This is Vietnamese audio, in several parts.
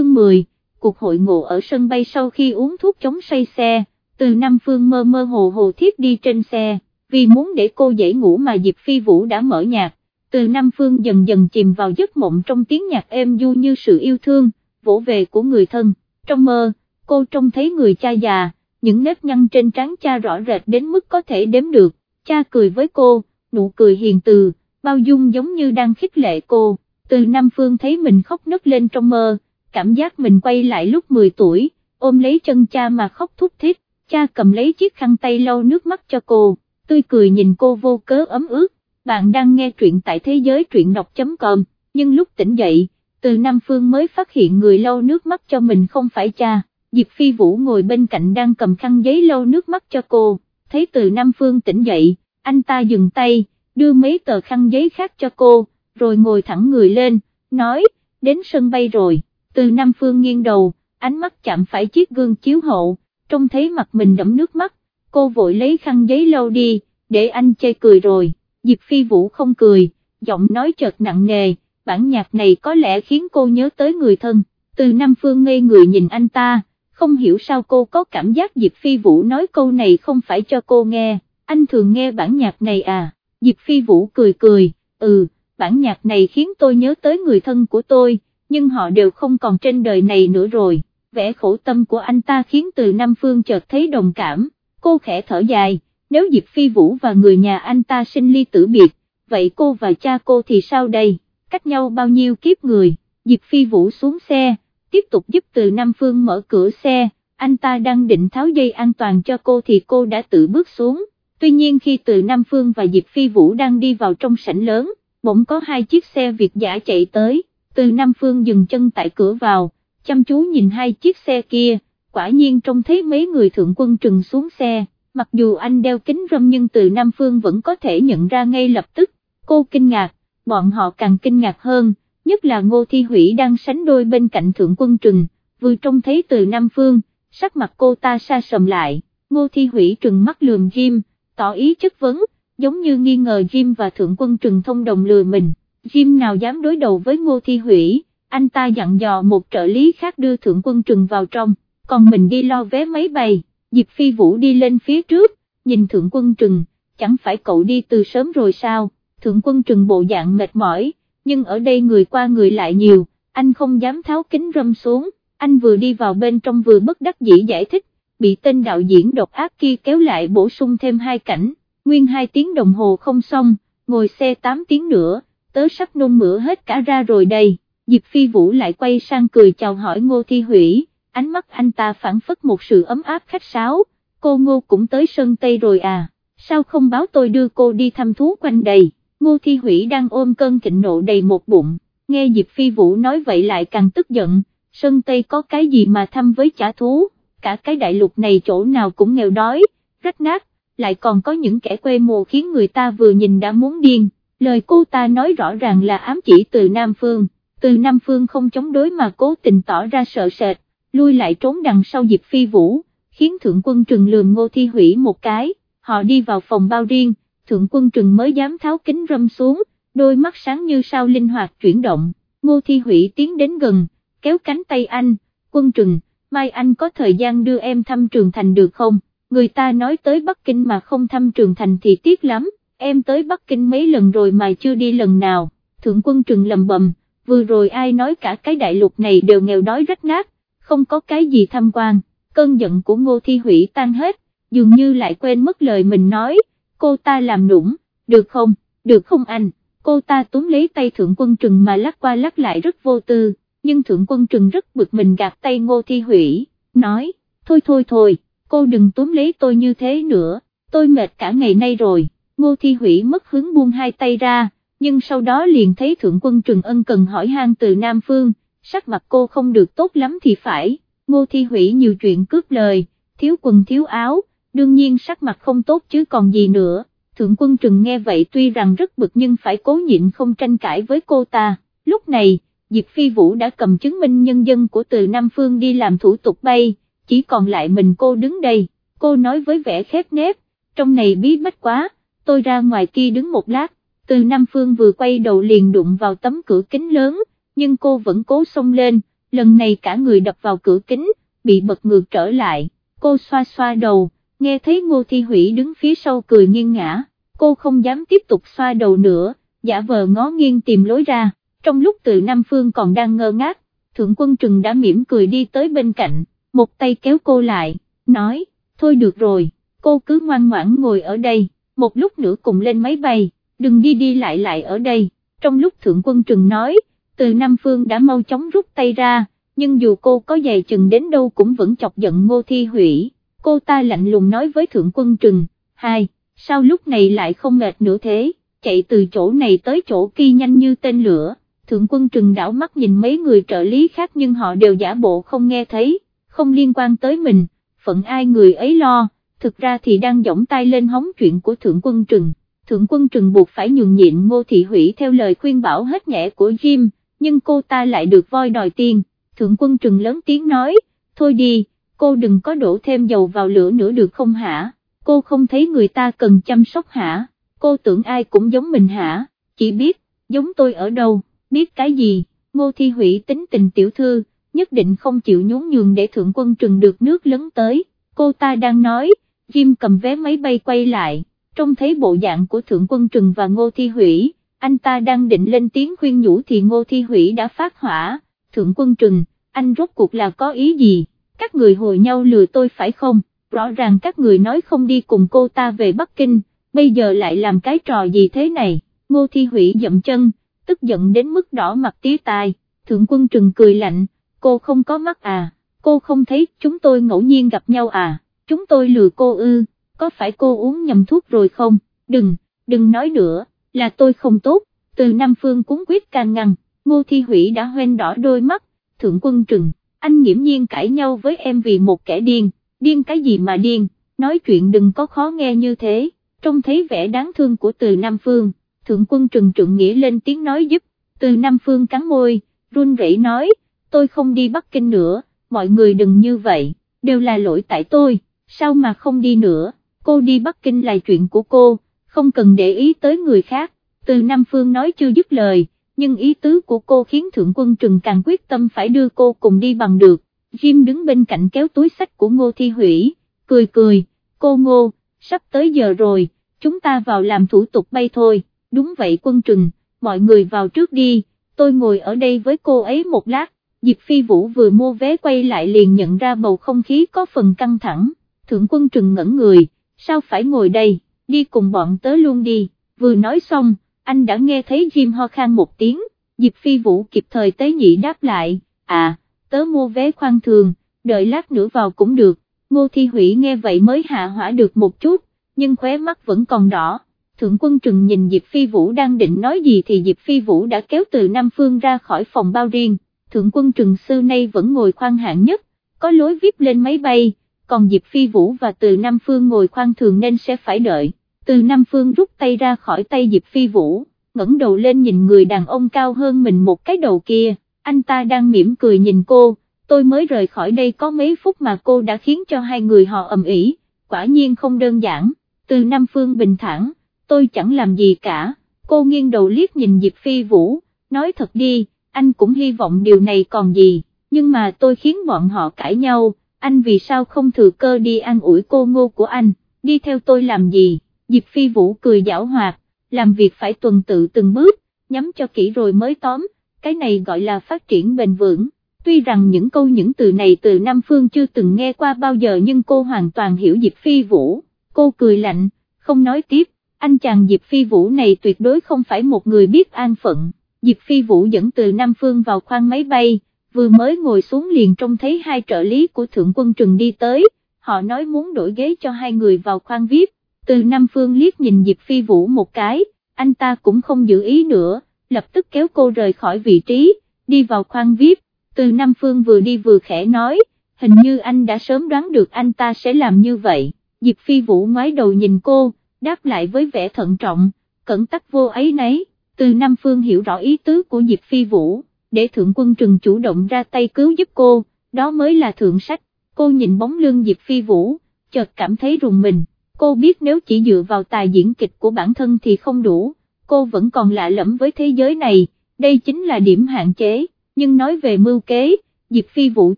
chương 10, cuộc hội ngộ ở sân bay sau khi uống thuốc chống say xe, từ Nam Phương mơ mơ hồ hồ thiết đi trên xe, vì muốn để cô dễ ngủ mà Diệp Phi Vũ đã mở nhạc, từ Nam Phương dần dần chìm vào giấc mộng trong tiếng nhạc êm du như sự yêu thương, vỗ về của người thân, trong mơ, cô trông thấy người cha già, những nếp nhăn trên trán cha rõ rệt đến mức có thể đếm được, cha cười với cô, nụ cười hiền từ, bao dung giống như đang khích lệ cô, từ Nam Phương thấy mình khóc nức lên trong mơ, cảm giác mình quay lại lúc 10 tuổi, ôm lấy chân cha mà khóc thút thít, cha cầm lấy chiếc khăn tay lau nước mắt cho cô, tươi cười nhìn cô vô cớ ấm ướt, bạn đang nghe truyện tại thế giới truyện đọc.com, nhưng lúc tỉnh dậy, từ Nam Phương mới phát hiện người lau nước mắt cho mình không phải cha, Diệp Phi Vũ ngồi bên cạnh đang cầm khăn giấy lau nước mắt cho cô, thấy từ Nam Phương tỉnh dậy, anh ta dừng tay, đưa mấy tờ khăn giấy khác cho cô, rồi ngồi thẳng người lên, nói, đến sân bay rồi, từ Nam Phương nghiêng đầu, ánh mắt chạm phải chiếc gương chiếu hậu, trông thấy mặt mình đẫm nước mắt, cô vội lấy khăn giấy lau đi, để anh chê cười rồi, Diệp Phi Vũ không cười, giọng nói chợt nặng nề, bản nhạc này có lẽ khiến cô nhớ tới người thân, từ Nam Phương ngây người nhìn anh ta, không hiểu sao cô có cảm giác Diệp Phi Vũ nói câu này không phải cho cô nghe, anh thường nghe bản nhạc này à, Diệp Phi Vũ cười cười, ừ, bản nhạc này khiến tôi nhớ tới người thân của tôi, nhưng họ đều không còn trên đời này nữa rồi, vẻ khổ tâm của anh ta khiến từ Nam Phương chợt thấy đồng cảm, cô khẽ thở dài, nếu Diệp Phi Vũ và người nhà anh ta sinh ly tử biệt, vậy cô và cha cô thì sao đây, cách nhau bao nhiêu kiếp người, Diệp Phi Vũ xuống xe, tiếp tục giúp từ Nam Phương mở cửa xe, anh ta đang định tháo dây an toàn cho cô thì cô đã tự bước xuống, tuy nhiên khi từ Nam Phương và Diệp Phi Vũ đang đi vào trong sảnh lớn, bỗng có hai chiếc xe Việt giả chạy tới, từ Nam Phương dừng chân tại cửa vào, chăm chú nhìn hai chiếc xe kia, quả nhiên trông thấy mấy người thượng quân trừng xuống xe, mặc dù anh đeo kính râm nhưng từ Nam Phương vẫn có thể nhận ra ngay lập tức, cô kinh ngạc, bọn họ càng kinh ngạc hơn, nhất là Ngô Thi Hủy đang sánh đôi bên cạnh thượng quân trừng, vừa trông thấy từ Nam Phương, sắc mặt cô ta xa sầm lại, Ngô Thi Hủy trừng mắt lườm Jim, tỏ ý chất vấn, giống như nghi ngờ Jim và thượng quân trừng thông đồng lừa mình, Jim nào dám đối đầu với Ngô Thi Hủy, anh ta dặn dò một trợ lý khác đưa thượng quân trừng vào trong, còn mình đi lo vé máy bay, Diệp Phi Vũ đi lên phía trước, nhìn thượng quân trừng, chẳng phải cậu đi từ sớm rồi sao, thượng quân trừng bộ dạng mệt mỏi, nhưng ở đây người qua người lại nhiều, anh không dám tháo kính râm xuống, anh vừa đi vào bên trong vừa bất đắc dĩ giải thích, bị tên đạo diễn độc ác kia kéo lại bổ sung thêm hai cảnh, nguyên hai tiếng đồng hồ không xong, ngồi xe 8 tiếng nữa, tớ sắp nôn mửa hết cả ra rồi đây, Diệp Phi Vũ lại quay sang cười chào hỏi Ngô Thi Hủy, ánh mắt anh ta phản phất một sự ấm áp khách sáo, cô Ngô cũng tới sân Tây rồi à, sao không báo tôi đưa cô đi thăm thú quanh đây? Ngô Thi Hủy đang ôm cơn thịnh nộ đầy một bụng, nghe Diệp Phi Vũ nói vậy lại càng tức giận, sân Tây có cái gì mà thăm với trả thú, cả cái đại lục này chỗ nào cũng nghèo đói, rách nát, lại còn có những kẻ quê mùa khiến người ta vừa nhìn đã muốn điên, lời cô ta nói rõ ràng là ám chỉ từ Nam Phương, từ Nam Phương không chống đối mà cố tình tỏ ra sợ sệt, lui lại trốn đằng sau Diệp Phi Vũ, khiến Thượng quân Trừng lườm Ngô Thi Hủy một cái, họ đi vào phòng bao riêng, Thượng quân Trừng mới dám tháo kính râm xuống, đôi mắt sáng như sao linh hoạt chuyển động, Ngô Thi Hủy tiến đến gần, kéo cánh tay anh, quân Trừng, mai anh có thời gian đưa em thăm Trường Thành được không, người ta nói tới Bắc Kinh mà không thăm Trường Thành thì tiếc lắm, em tới Bắc Kinh mấy lần rồi mà chưa đi lần nào, Thượng quân Trừng lầm bầm, vừa rồi ai nói cả cái đại lục này đều nghèo đói rách nát, không có cái gì tham quan, cơn giận của Ngô Thi Hủy tan hết, dường như lại quên mất lời mình nói, cô ta làm nũng, được không, được không anh, cô ta túm lấy tay Thượng Quân Trừng mà lắc qua lắc lại rất vô tư, nhưng Thượng Quân Trừng rất bực mình gạt tay Ngô Thi Hủy, nói, thôi thôi thôi, cô đừng túm lấy tôi như thế nữa, tôi mệt cả ngày nay rồi, Ngô Thi Hủy mất hứng buông hai tay ra, nhưng sau đó liền thấy Thượng Quân Trừng ân cần hỏi han từ Nam Phương, sắc mặt cô không được tốt lắm thì phải, ngô thi hủy nhiều chuyện cướp lời, thiếu quần thiếu áo, đương nhiên sắc mặt không tốt chứ còn gì nữa, thượng quân trừng nghe vậy tuy rằng rất bực nhưng phải cố nhịn không tranh cãi với cô ta, lúc này, Diệp Phi Vũ đã cầm chứng minh nhân dân của từ Nam Phương đi làm thủ tục bay, chỉ còn lại mình cô đứng đây, cô nói với vẻ khép nép, trong này bí bách quá, tôi ra ngoài kia đứng một lát, từ Nam Phương vừa quay đầu liền đụng vào tấm cửa kính lớn, nhưng cô vẫn cố xông lên, lần này cả người đập vào cửa kính, bị bật ngược trở lại, cô xoa xoa đầu, nghe thấy Ngô Thi Hủy đứng phía sau cười nghiêng ngã, cô không dám tiếp tục xoa đầu nữa, giả vờ ngó nghiêng tìm lối ra, trong lúc từ Nam Phương còn đang ngơ ngác, Thượng Quân Trừng đã mỉm cười đi tới bên cạnh, một tay kéo cô lại, nói, thôi được rồi, cô cứ ngoan ngoãn ngồi ở đây, một lúc nữa cùng lên máy bay, đừng đi đi lại lại ở đây, trong lúc Thượng Quân Trừng nói, từ Nam Phương đã mau chóng rút tay ra, nhưng dù cô có dày chừng đến đâu cũng vẫn chọc giận Ngô Thi Hủy, cô ta lạnh lùng nói với Thượng Quân Trừng, hai, sao lúc này lại không mệt nữa thế, chạy từ chỗ này tới chỗ kia nhanh như tên lửa, Thượng Quân Trừng đảo mắt nhìn mấy người trợ lý khác nhưng họ đều giả bộ không nghe thấy, không liên quan tới mình, phận ai người ấy lo, thực ra thì đang giỏng tay lên hóng chuyện của Thượng Quân Trừng. Thượng Quân Trừng buộc phải nhường nhịn Ngô Thị Hủy theo lời khuyên bảo hết nhẹ của Jim, nhưng cô ta lại được voi đòi tiền, Thượng Quân Trừng lớn tiếng nói, thôi đi, cô đừng có đổ thêm dầu vào lửa nữa được không hả, cô không thấy người ta cần chăm sóc hả, cô tưởng ai cũng giống mình hả, chỉ biết, giống tôi ở đâu, biết cái gì, Ngô Thi Hủy tính tình tiểu thư, nhất định không chịu nhún nhường để Thượng Quân Trừng được nước lớn tới, cô ta đang nói, Jim cầm vé máy bay quay lại, trông thấy bộ dạng của Thượng Quân Trừng và Ngô Thi Hủy, anh ta đang định lên tiếng khuyên nhủ thì Ngô Thi Hủy đã phát hỏa, Thượng Quân Trừng, anh rốt cuộc là có ý gì, các người hồi nhau lừa tôi phải không, rõ ràng các người nói không đi cùng cô ta về Bắc Kinh, bây giờ lại làm cái trò gì thế này, Ngô Thi Hủy dậm chân, tức giận đến mức đỏ mặt tía tai, Thượng Quân Trừng cười lạnh, cô không có mắt à, cô không thấy chúng tôi ngẫu nhiên gặp nhau à, chúng tôi lừa cô ư, có phải cô uống nhầm thuốc rồi không, đừng, đừng nói nữa, là tôi không tốt, từ Nam Phương cuốn quyết can ngăn, Ngô Thi Hủy đã hoen đỏ đôi mắt, Thượng Quân Trừng, anh nghiễm nhiên cãi nhau với em vì một kẻ điên, điên cái gì mà điên, nói chuyện đừng có khó nghe như thế, trông thấy vẻ đáng thương của từ Nam Phương, Thượng Quân Trừng trượng nghĩa lên tiếng nói giúp, từ Nam Phương cắn môi, run rẩy nói, tôi không đi Bắc Kinh nữa, mọi người đừng như vậy, đều là lỗi tại tôi, sao mà không đi nữa, cô đi Bắc Kinh là chuyện của cô, không cần để ý tới người khác, từ Nam Phương nói chưa dứt lời, nhưng ý tứ của cô khiến Thượng Quân Trừng càng quyết tâm phải đưa cô cùng đi bằng được, Jim đứng bên cạnh kéo túi sách của Ngô Thi Hủy, cười cười, cô Ngô, sắp tới giờ rồi, chúng ta vào làm thủ tục bay thôi, đúng vậy Quân Trừng, mọi người vào trước đi, tôi ngồi ở đây với cô ấy một lát, Diệp Phi Vũ vừa mua vé quay lại liền nhận ra bầu không khí có phần căng thẳng, Thượng Quân Trừng ngẩn người, sao phải ngồi đây, đi cùng bọn tớ luôn đi, vừa nói xong, anh đã nghe thấy Jim ho khan một tiếng, Diệp Phi Vũ kịp thời tế nhị đáp lại, à, tớ mua vé khoan thường, đợi lát nữa vào cũng được, Ngô Thi Hủy nghe vậy mới hạ hỏa được một chút, nhưng khóe mắt vẫn còn đỏ. Thượng quân trừng nhìn Diệp Phi Vũ đang định nói gì thì Diệp Phi Vũ đã kéo từ Nam Phương ra khỏi phòng bao riêng, Thượng quân trừng xưa nay vẫn ngồi khoan hạng nhất, có lối VIP lên máy bay, còn Diệp Phi Vũ và từ Nam Phương ngồi khoan thường nên sẽ phải đợi. Từ Nam Phương rút tay ra khỏi tay Diệp Phi Vũ, ngẩng đầu lên nhìn người đàn ông cao hơn mình một cái đầu kia, anh ta đang mỉm cười nhìn cô, tôi mới rời khỏi đây có mấy phút mà cô đã khiến cho hai người họ ầm ĩ, quả nhiên không đơn giản, từ Nam Phương bình thản, tôi chẳng làm gì cả, cô nghiêng đầu liếc nhìn Diệp Phi Vũ, nói thật đi, anh cũng hy vọng điều này còn gì, nhưng mà tôi khiến bọn họ cãi nhau, anh vì sao không thừa cơ đi ăn ủi cô ngô của anh, đi theo tôi làm gì? Diệp Phi Vũ cười giảo hoạt, làm việc phải tuần tự từng bước, nhắm cho kỹ rồi mới tóm, cái này gọi là phát triển bền vững. Tuy rằng những câu những từ này từ Nam Phương chưa từng nghe qua bao giờ nhưng cô hoàn toàn hiểu Diệp Phi Vũ, cô cười lạnh, không nói tiếp, anh chàng Diệp Phi Vũ này tuyệt đối không phải một người biết an phận, Diệp Phi Vũ dẫn từ Nam Phương vào khoang máy bay, vừa mới ngồi xuống liền trông thấy hai trợ lý của Thượng Quân Trừng đi tới, họ nói muốn đổi ghế cho hai người vào khoang VIP, từ Nam Phương liếc nhìn Diệp Phi Vũ một cái, anh ta cũng không giữ ý nữa, lập tức kéo cô rời khỏi vị trí, đi vào khoang VIP, từ Nam Phương vừa đi vừa khẽ nói, hình như anh đã sớm đoán được anh ta sẽ làm như vậy, Diệp Phi Vũ ngoái đầu nhìn cô, đáp lại với vẻ thận trọng, cẩn tắc vô ấy nấy, từ Nam Phương hiểu rõ ý tứ của Diệp Phi Vũ, để Thượng Quân Trừng chủ động ra tay cứu giúp cô, đó mới là thượng sách, cô nhìn bóng lưng Diệp Phi Vũ, chợt cảm thấy rùng mình. Cô biết nếu chỉ dựa vào tài diễn kịch của bản thân thì không đủ, cô vẫn còn lạ lẫm với thế giới này, đây chính là điểm hạn chế, nhưng nói về mưu kế, Diệp Phi Vũ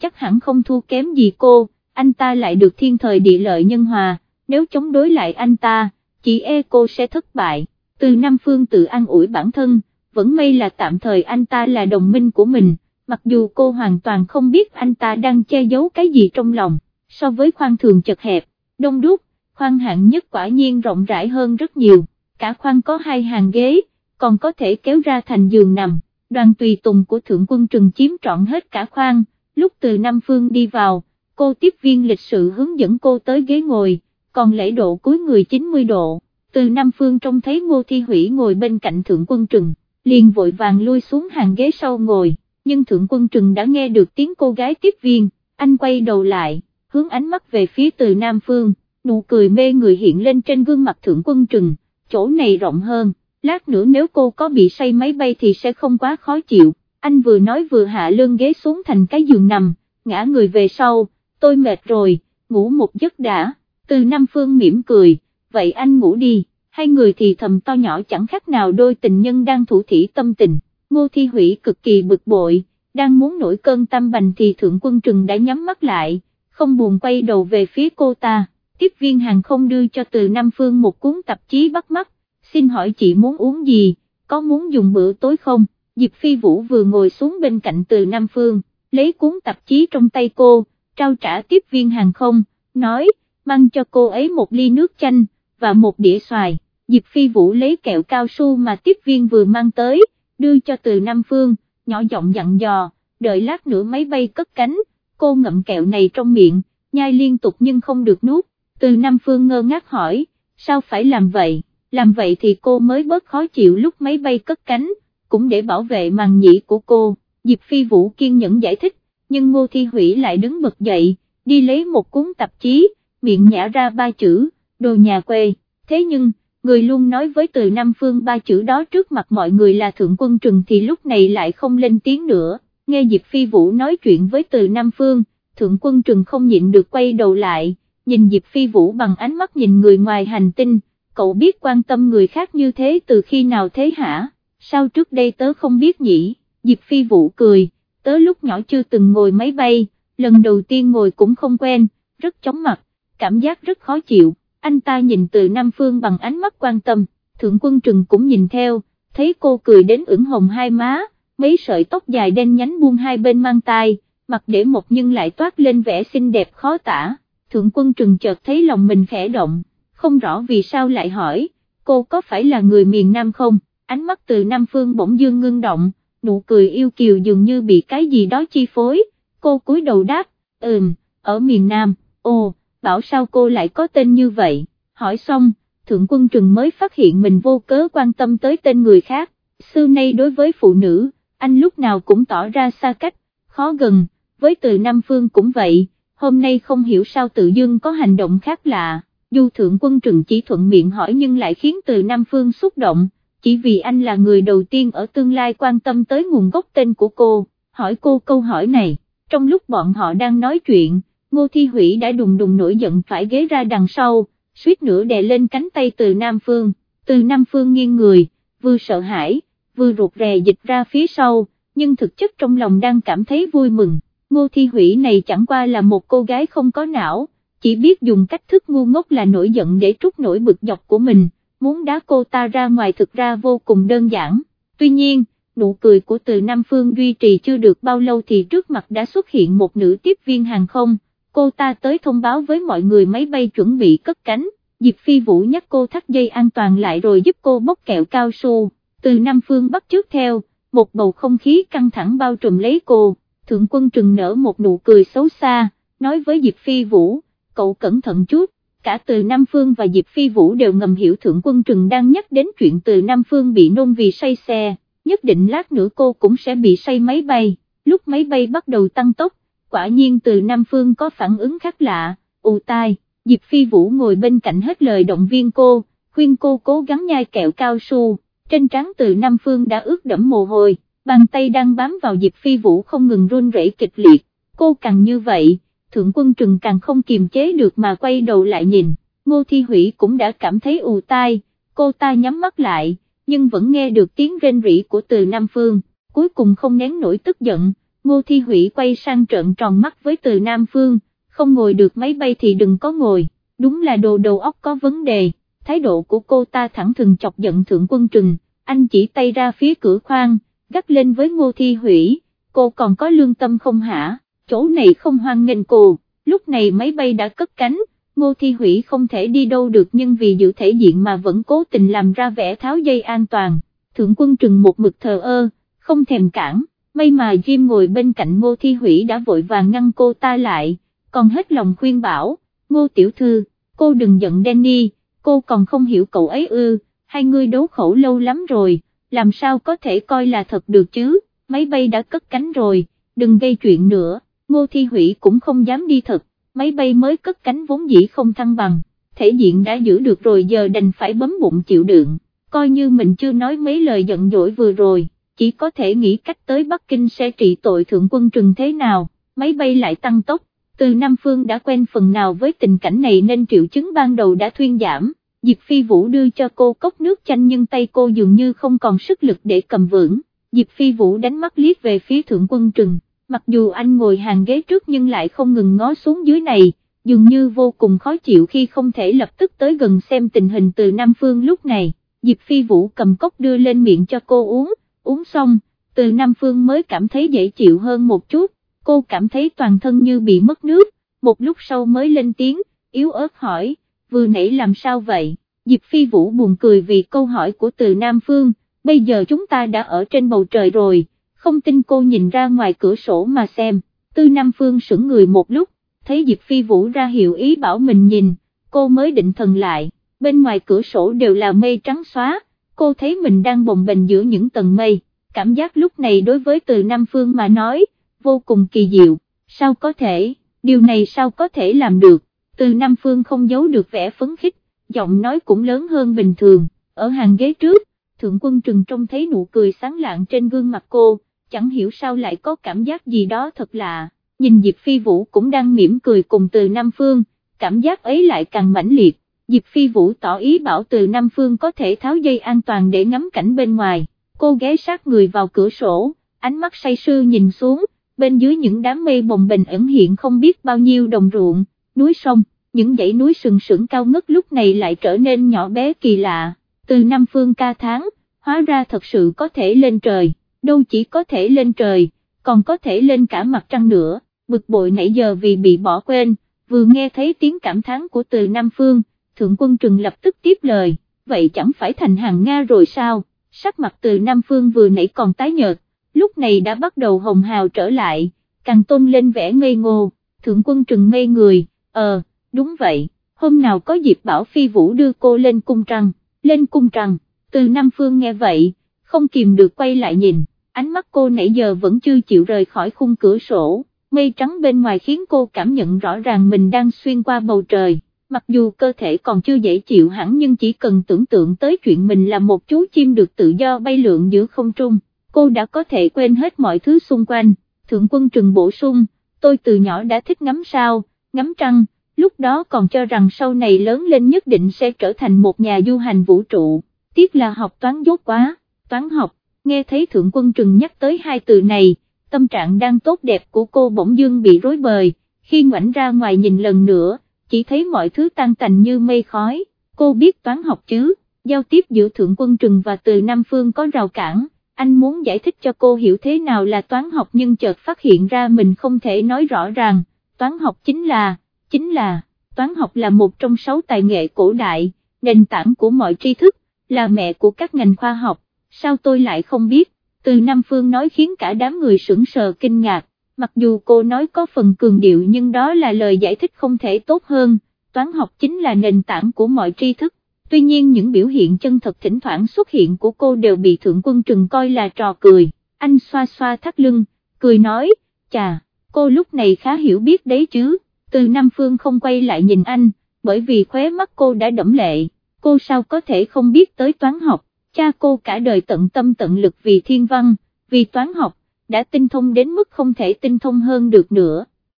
chắc hẳn không thua kém gì cô, anh ta lại được thiên thời địa lợi nhân hòa, nếu chống đối lại anh ta, chỉ e cô sẽ thất bại, từ Nam Phương tự an ủi bản thân, vẫn may là tạm thời anh ta là đồng minh của mình, mặc dù cô hoàn toàn không biết anh ta đang che giấu cái gì trong lòng, so với khoang thường chật hẹp, đông đúc, khoang hạng nhất quả nhiên rộng rãi hơn rất nhiều, cả khoang có hai hàng ghế, còn có thể kéo ra thành giường nằm, đoàn tùy tùng của Thượng quân Trừng chiếm trọn hết cả khoang, lúc từ Nam Phương đi vào, cô tiếp viên lịch sự hướng dẫn cô tới ghế ngồi, còn lễ độ cuối người 90 độ, từ Nam Phương trông thấy Ngô Thi Hủy ngồi bên cạnh Thượng quân Trừng, liền vội vàng lui xuống hàng ghế sau ngồi, nhưng Thượng quân Trừng đã nghe được tiếng cô gái tiếp viên, anh quay đầu lại, hướng ánh mắt về phía từ Nam Phương, nụ cười mê người hiện lên trên gương mặt Thượng quân Trừng, chỗ này rộng hơn, lát nữa nếu cô có bị say máy bay thì sẽ không quá khó chịu, anh vừa nói vừa hạ lưng ghế xuống thành cái giường nằm, ngã người về sau, tôi mệt rồi, ngủ một giấc đã, từ Nam Phương mỉm cười, vậy anh ngủ đi, hai người thì thầm to nhỏ chẳng khác nào đôi tình nhân đang thủ thỉ tâm tình, ngô thi hủy cực kỳ bực bội, đang muốn nổi cơn tâm bành thì thượng quân trừng đã nhắm mắt lại, không buồn quay đầu về phía cô ta, tiếp viên hàng không đưa cho từ Nam Phương một cuốn tạp chí bắt mắt, xin hỏi chị muốn uống gì, có muốn dùng bữa tối không, Diệp Phi Vũ vừa ngồi xuống bên cạnh từ Nam Phương, lấy cuốn tạp chí trong tay cô, trao trả tiếp viên hàng không, nói, mang cho cô ấy một ly nước chanh, và một đĩa xoài, Diệp Phi Vũ lấy kẹo cao su mà tiếp viên vừa mang tới, đưa cho từ Nam Phương, nhỏ giọng dặn dò, đợi lát nữa máy bay cất cánh, cô ngậm kẹo này trong miệng, nhai liên tục nhưng không được nuốt, từ Nam Phương ngơ ngác hỏi, sao phải làm vậy, làm vậy thì cô mới bớt khó chịu lúc máy bay cất cánh, cũng để bảo vệ màn nhĩ của cô, Diệp Phi Vũ kiên nhẫn giải thích, nhưng Ngô Thi Hủy lại đứng bật dậy, đi lấy một cuốn tạp chí, miệng nhả ra ba chữ, đồ nhà quê, thế nhưng, người luôn nói với từ Nam Phương ba chữ đó trước mặt mọi người là Thượng Quân Trừng thì lúc này lại không lên tiếng nữa, nghe Diệp Phi Vũ nói chuyện với từ Nam Phương, Thượng Quân Trừng không nhịn được quay đầu lại, nhìn Diệp Phi Vũ bằng ánh mắt nhìn người ngoài hành tinh, cậu biết quan tâm người khác như thế từ khi nào thế hả, sao trước đây tớ không biết nhỉ, Diệp Phi Vũ cười, tớ lúc nhỏ chưa từng ngồi máy bay, lần đầu tiên ngồi cũng không quen, rất chóng mặt, cảm giác rất khó chịu, anh ta nhìn từ Nam Phương bằng ánh mắt quan tâm, Thượng Quân Trừng cũng nhìn theo, thấy cô cười đến ửng hồng hai má, mấy sợi tóc dài đen nhánh buông hai bên mang tai, mặt để một nhưng lại toát lên vẻ xinh đẹp khó tả, Thượng Quân Trừng chợt thấy lòng mình khẽ động, không rõ vì sao lại hỏi, cô có phải là người miền Nam không, ánh mắt từ Nam Phương bỗng dương ngưng động, nụ cười yêu kiều dường như bị cái gì đó chi phối, cô cúi đầu đáp, ừm, ở miền Nam, ồ, bảo sao cô lại có tên như vậy, hỏi xong, Thượng Quân Trừng mới phát hiện mình vô cớ quan tâm tới tên người khác, xưa nay đối với phụ nữ, anh lúc nào cũng tỏ ra xa cách, khó gần, với từ Nam Phương cũng vậy, hôm nay không hiểu sao tự dưng có hành động khác lạ. Dù thượng quân trừng chỉ thuận miệng hỏi nhưng lại khiến từ Nam Phương xúc động, chỉ vì anh là người đầu tiên ở tương lai quan tâm tới nguồn gốc tên của cô, hỏi cô câu hỏi này, trong lúc bọn họ đang nói chuyện, Ngô Thi Hủy đã đùng đùng nổi giận phải ghế ra đằng sau, suýt nữa đè lên cánh tay từ Nam Phương, từ Nam Phương nghiêng người, vừa sợ hãi, vừa ruột rè dịch ra phía sau, nhưng thực chất trong lòng đang cảm thấy vui mừng, Ngô Thi Hủy này chẳng qua là một cô gái không có não chỉ biết dùng cách thức ngu ngốc là nổi giận để trút nổi bực dọc của mình, muốn đá cô ta ra ngoài thực ra vô cùng đơn giản, tuy nhiên, nụ cười của từ Nam Phương duy trì chưa được bao lâu thì trước mặt đã xuất hiện một nữ tiếp viên hàng không, cô ta tới thông báo với mọi người máy bay chuẩn bị cất cánh, Diệp Phi Vũ nhắc cô thắt dây an toàn lại rồi giúp cô bốc kẹo cao su, từ Nam Phương bắt trước theo, một bầu không khí căng thẳng bao trùm lấy cô, Thượng quân trừng nở một nụ cười xấu xa, nói với Diệp Phi Vũ, cậu cẩn thận chút, cả từ Nam Phương và Diệp Phi Vũ đều ngầm hiểu Thượng Quân Trừng đang nhắc đến chuyện từ Nam Phương bị nôn vì say xe, nhất định lát nữa cô cũng sẽ bị say máy bay, lúc máy bay bắt đầu tăng tốc, quả nhiên từ Nam Phương có phản ứng khác lạ, ù tai, Diệp Phi Vũ ngồi bên cạnh hết lời động viên cô, khuyên cô cố gắng nhai kẹo cao su, trên trán từ Nam Phương đã ướt đẫm mồ hôi, bàn tay đang bám vào Diệp Phi Vũ không ngừng run rẩy kịch liệt, cô càng như vậy thượng quân trừng càng không kiềm chế được mà quay đầu lại nhìn, ngô thi hủy cũng đã cảm thấy ù tai, cô ta nhắm mắt lại, nhưng vẫn nghe được tiếng rên rỉ của từ Nam Phương, cuối cùng không nén nổi tức giận, Ngô Thi Hủy quay sang trợn tròn mắt với từ Nam Phương, không ngồi được máy bay thì đừng có ngồi, đúng là đồ đầu óc có vấn đề, thái độ của cô ta thẳng thừng chọc giận thượng quân trừng, anh chỉ tay ra phía cửa khoang, gắt lên với Ngô Thi Hủy, cô còn có lương tâm không hả, chỗ này không hoan nghênh cô, lúc này máy bay đã cất cánh, Ngô Thi Hủy không thể đi đâu được nhưng vì giữ thể diện mà vẫn cố tình làm ra vẻ tháo dây an toàn, thượng quân trừng một mực thờ ơ, không thèm cản, may mà Jim ngồi bên cạnh Ngô Thi Hủy đã vội vàng ngăn cô ta lại, còn hết lòng khuyên bảo, Ngô Tiểu Thư, cô đừng giận Danny, cô còn không hiểu cậu ấy ư, hai người đấu khẩu lâu lắm rồi, làm sao có thể coi là thật được chứ, máy bay đã cất cánh rồi, đừng gây chuyện nữa, Ngô Thi Hủy cũng không dám đi thật, máy bay mới cất cánh vốn dĩ không thăng bằng, thể diện đã giữ được rồi giờ đành phải bấm bụng chịu đựng, coi như mình chưa nói mấy lời giận dỗi vừa rồi, chỉ có thể nghĩ cách tới Bắc Kinh sẽ trị tội thượng quân trừng thế nào, máy bay lại tăng tốc, từ Nam Phương đã quen phần nào với tình cảnh này nên triệu chứng ban đầu đã thuyên giảm. Diệp Phi Vũ đưa cho cô cốc nước chanh nhưng tay cô dường như không còn sức lực để cầm vững, Diệp Phi Vũ đánh mắt liếc về phía thượng quân trừng, mặc dù anh ngồi hàng ghế trước nhưng lại không ngừng ngó xuống dưới này, dường như vô cùng khó chịu khi không thể lập tức tới gần xem tình hình từ Nam Phương lúc này, Diệp Phi Vũ cầm cốc đưa lên miệng cho cô uống, uống xong, từ Nam Phương mới cảm thấy dễ chịu hơn một chút, cô cảm thấy toàn thân như bị mất nước, một lúc sau mới lên tiếng, yếu ớt hỏi, vừa nãy làm sao vậy, Diệp Phi Vũ buồn cười vì câu hỏi của từ Nam Phương, bây giờ chúng ta đã ở trên bầu trời rồi, không tin cô nhìn ra ngoài cửa sổ mà xem, Tư Nam Phương sững người một lúc, thấy Diệp Phi Vũ ra hiệu ý bảo mình nhìn, cô mới định thần lại, bên ngoài cửa sổ đều là mây trắng xóa, cô thấy mình đang bồng bềnh giữa những tầng mây, cảm giác lúc này đối với từ Nam Phương mà nói, vô cùng kỳ diệu, sao có thể, điều này sao có thể làm được, từ Nam Phương không giấu được vẻ phấn khích, giọng nói cũng lớn hơn bình thường, ở hàng ghế trước, thượng quân trừng trông thấy nụ cười sáng lạng trên gương mặt cô, chẳng hiểu sao lại có cảm giác gì đó thật lạ, nhìn Diệp Phi Vũ cũng đang mỉm cười cùng từ Nam Phương, cảm giác ấy lại càng mãnh liệt, Diệp Phi Vũ tỏ ý bảo từ Nam Phương có thể tháo dây an toàn để ngắm cảnh bên ngoài, cô ghé sát người vào cửa sổ, ánh mắt say sưa nhìn xuống, bên dưới những đám mây bồng bềnh ẩn hiện không biết bao nhiêu đồng ruộng, núi sông, những dãy núi sừng sững cao ngất lúc này lại trở nên nhỏ bé kỳ lạ, từ Nam Phương ca tháng, hóa ra thật sự có thể lên trời, đâu chỉ có thể lên trời, còn có thể lên cả mặt trăng nữa, bực bội nãy giờ vì bị bỏ quên, vừa nghe thấy tiếng cảm thán của từ Nam Phương, Thượng Quân Trừng lập tức tiếp lời, vậy chẳng phải thành hàng Nga rồi sao, sắc mặt từ Nam Phương vừa nãy còn tái nhợt, lúc này đã bắt đầu hồng hào trở lại, càng tôn lên vẻ ngây ngô, Thượng Quân Trừng ngây người, ờ, đúng vậy, hôm nào có dịp bảo Phi Vũ đưa cô lên cung trăng, lên cung trăng, từ Nam Phương nghe vậy, không kìm được quay lại nhìn, ánh mắt cô nãy giờ vẫn chưa chịu rời khỏi khung cửa sổ, mây trắng bên ngoài khiến cô cảm nhận rõ ràng mình đang xuyên qua bầu trời, mặc dù cơ thể còn chưa dễ chịu hẳn nhưng chỉ cần tưởng tượng tới chuyện mình là một chú chim được tự do bay lượn giữa không trung, cô đã có thể quên hết mọi thứ xung quanh, thượng quân trừng bổ sung, tôi từ nhỏ đã thích ngắm sao, ngắm trăng, lúc đó còn cho rằng sau này lớn lên nhất định sẽ trở thành một nhà du hành vũ trụ, tiếc là học toán dốt quá, toán học, nghe thấy thượng quân trừng nhắc tới hai từ này, tâm trạng đang tốt đẹp của cô bỗng dưng bị rối bời, khi ngoảnh ra ngoài nhìn lần nữa, chỉ thấy mọi thứ tan tành như mây khói, cô biết toán học chứ, giao tiếp giữa thượng quân trừng và từ Nam Phương có rào cản, anh muốn giải thích cho cô hiểu thế nào là toán học nhưng chợt phát hiện ra mình không thể nói rõ ràng, toán học chính là, chính là, toán học là một trong sáu tài nghệ cổ đại, nền tảng của mọi tri thức, là mẹ của các ngành khoa học, sao tôi lại không biết, từ Nam Phương nói khiến cả đám người sững sờ kinh ngạc, mặc dù cô nói có phần cường điệu nhưng đó là lời giải thích không thể tốt hơn, toán học chính là nền tảng của mọi tri thức. Tuy nhiên những biểu hiện chân thật thỉnh thoảng xuất hiện của cô đều bị Thượng Quân Trừng coi là trò cười, anh xoa xoa thắt lưng, cười nói, chà, cô lúc này khá hiểu biết đấy chứ, từ Nam Phương không quay lại nhìn anh, bởi vì khóe mắt cô đã đẫm lệ, cô sao có thể không biết tới toán học, cha cô cả đời tận tâm tận lực vì thiên văn, vì toán học, đã tinh thông đến mức không thể tinh thông hơn được nữa,